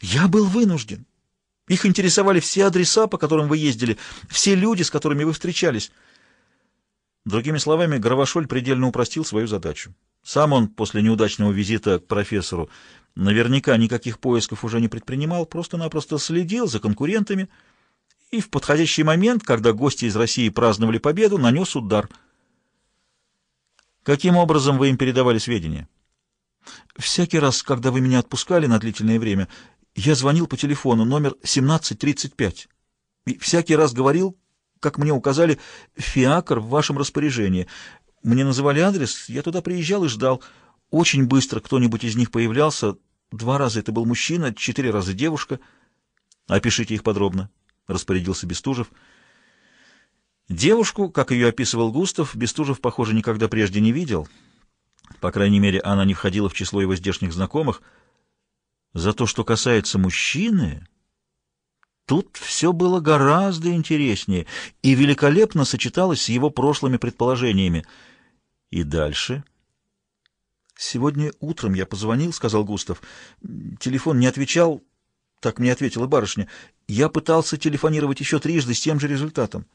Я был вынужден. Их интересовали все адреса, по которым вы ездили, все люди, с которыми вы встречались. Другими словами, Гравошоль предельно упростил свою задачу. Сам он после неудачного визита к профессору наверняка никаких поисков уже не предпринимал, просто-напросто следил за конкурентами и в подходящий момент, когда гости из России праздновали победу, нанес удар. Каким образом вы им передавали сведения? Всякий раз, когда вы меня отпускали на длительное время, я звонил по телефону номер 1735 и всякий раз говорил, как мне указали, фиакр в вашем распоряжении. Мне называли адрес, я туда приезжал и ждал. Очень быстро кто-нибудь из них появлялся. Два раза это был мужчина, четыре раза девушка. Опишите их подробно, — распорядился Бестужев. Девушку, как ее описывал Густав, Бестужев, похоже, никогда прежде не видел. По крайней мере, она не входила в число его здешних знакомых. За то, что касается мужчины, тут все было гораздо интереснее и великолепно сочеталось с его прошлыми предположениями. И дальше... «Сегодня утром я позвонил», — сказал Густав. «Телефон не отвечал, так мне ответила барышня. Я пытался телефонировать еще трижды с тем же результатом».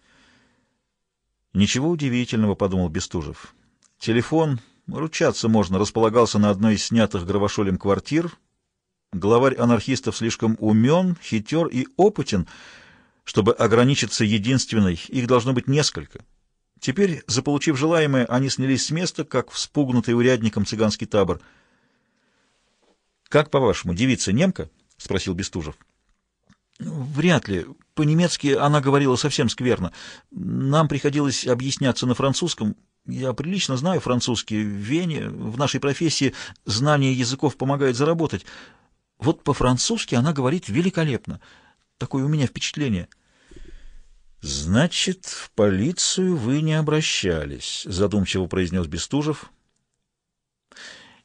«Ничего удивительного», — подумал Бестужев. «Телефон, ручаться можно, располагался на одной из снятых Гравошолем квартир. Главарь анархистов слишком умен, хитер и опытен, чтобы ограничиться единственной, их должно быть несколько». Теперь, заполучив желаемое, они снялись с места, как вспугнутый урядником цыганский табор. «Как, по-вашему, девица немка?» — спросил Бестужев. «Вряд ли. По-немецки она говорила совсем скверно. Нам приходилось объясняться на французском. Я прилично знаю французский. В Вене, в нашей профессии, знание языков помогает заработать. Вот по-французски она говорит великолепно. Такое у меня впечатление». «Значит, в полицию вы не обращались», — задумчиво произнес Бестужев.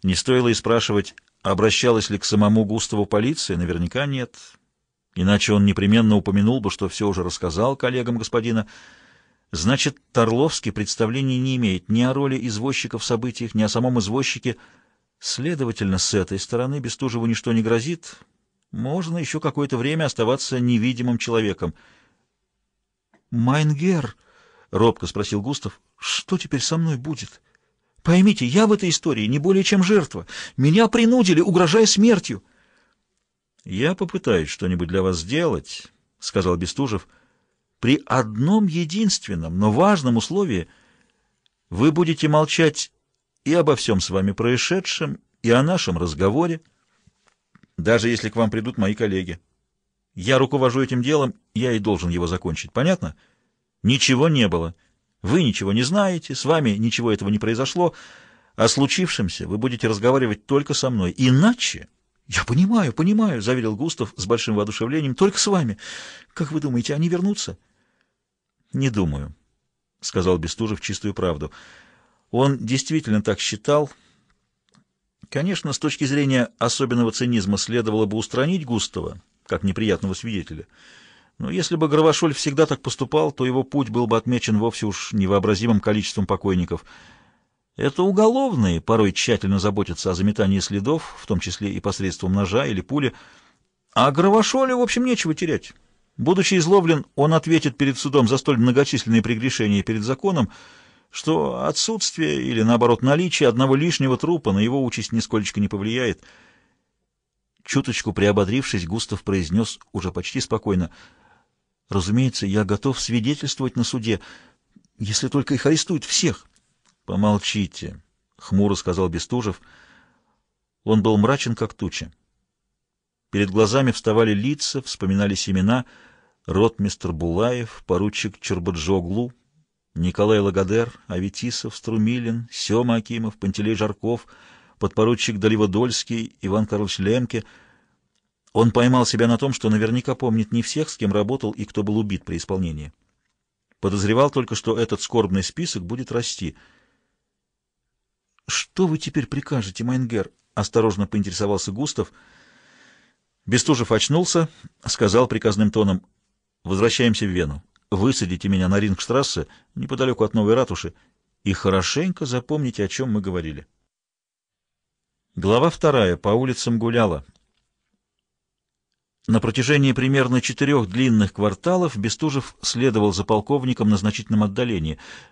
Не стоило и спрашивать, обращалась ли к самому Густаву полиция, наверняка нет. Иначе он непременно упомянул бы, что все уже рассказал коллегам господина. Значит, Торловский представления не имеет ни о роли извозчика в событиях, ни о самом извозчике. Следовательно, с этой стороны Бестужеву ничто не грозит. Можно еще какое-то время оставаться невидимым человеком — «Майнгер», — робко спросил Густав, — «что теперь со мной будет? Поймите, я в этой истории не более чем жертва. Меня принудили, угрожая смертью». «Я попытаюсь что-нибудь для вас сделать», — сказал Бестужев, — «при одном единственном, но важном условии вы будете молчать и обо всем с вами происшедшем, и о нашем разговоре, даже если к вам придут мои коллеги». Я руковожу этим делом, я и должен его закончить. Понятно? Ничего не было. Вы ничего не знаете, с вами ничего этого не произошло. О случившемся вы будете разговаривать только со мной. Иначе... «Я понимаю, понимаю», — заверил Густав с большим воодушевлением. «Только с вами. Как вы думаете, они вернутся?» «Не думаю», — сказал Бестужев чистую правду. Он действительно так считал. Конечно, с точки зрения особенного цинизма следовало бы устранить Густава, как неприятного свидетеля. Но если бы Гравошоль всегда так поступал, то его путь был бы отмечен вовсе уж невообразимым количеством покойников. Это уголовные порой тщательно заботятся о заметании следов, в том числе и посредством ножа или пули, а Гравошолю, в общем, нечего терять. Будучи изловлен, он ответит перед судом за столь многочисленные прегрешения перед законом, что отсутствие или, наоборот, наличие одного лишнего трупа на его участь нисколько не повлияет — Чуточку приободрившись, Густав произнес уже почти спокойно. «Разумеется, я готов свидетельствовать на суде, если только их арестуют всех». «Помолчите», — хмуро сказал Бестужев. Он был мрачен, как туча. Перед глазами вставали лица, вспоминались имена ротмистр Булаев, поручик Чербаджоглу, Николай Лагодер, Аветисов, Струмилин, Сема Акимов, Пантелей Жарков — подпоручик Доливодольский, Иван Карлович Лемке. Он поймал себя на том, что наверняка помнит не всех, с кем работал и кто был убит при исполнении. Подозревал только, что этот скорбный список будет расти. «Что вы теперь прикажете, Майнгер?» — осторожно поинтересовался Густав. Бестужев очнулся, сказал приказным тоном, «Возвращаемся в Вену. Высадите меня на Рингштрассе, неподалеку от новой ратуши, и хорошенько запомните, о чем мы говорили». Глава вторая. По улицам гуляла. На протяжении примерно четырех длинных кварталов Бестужев следовал за полковником на значительном отдалении.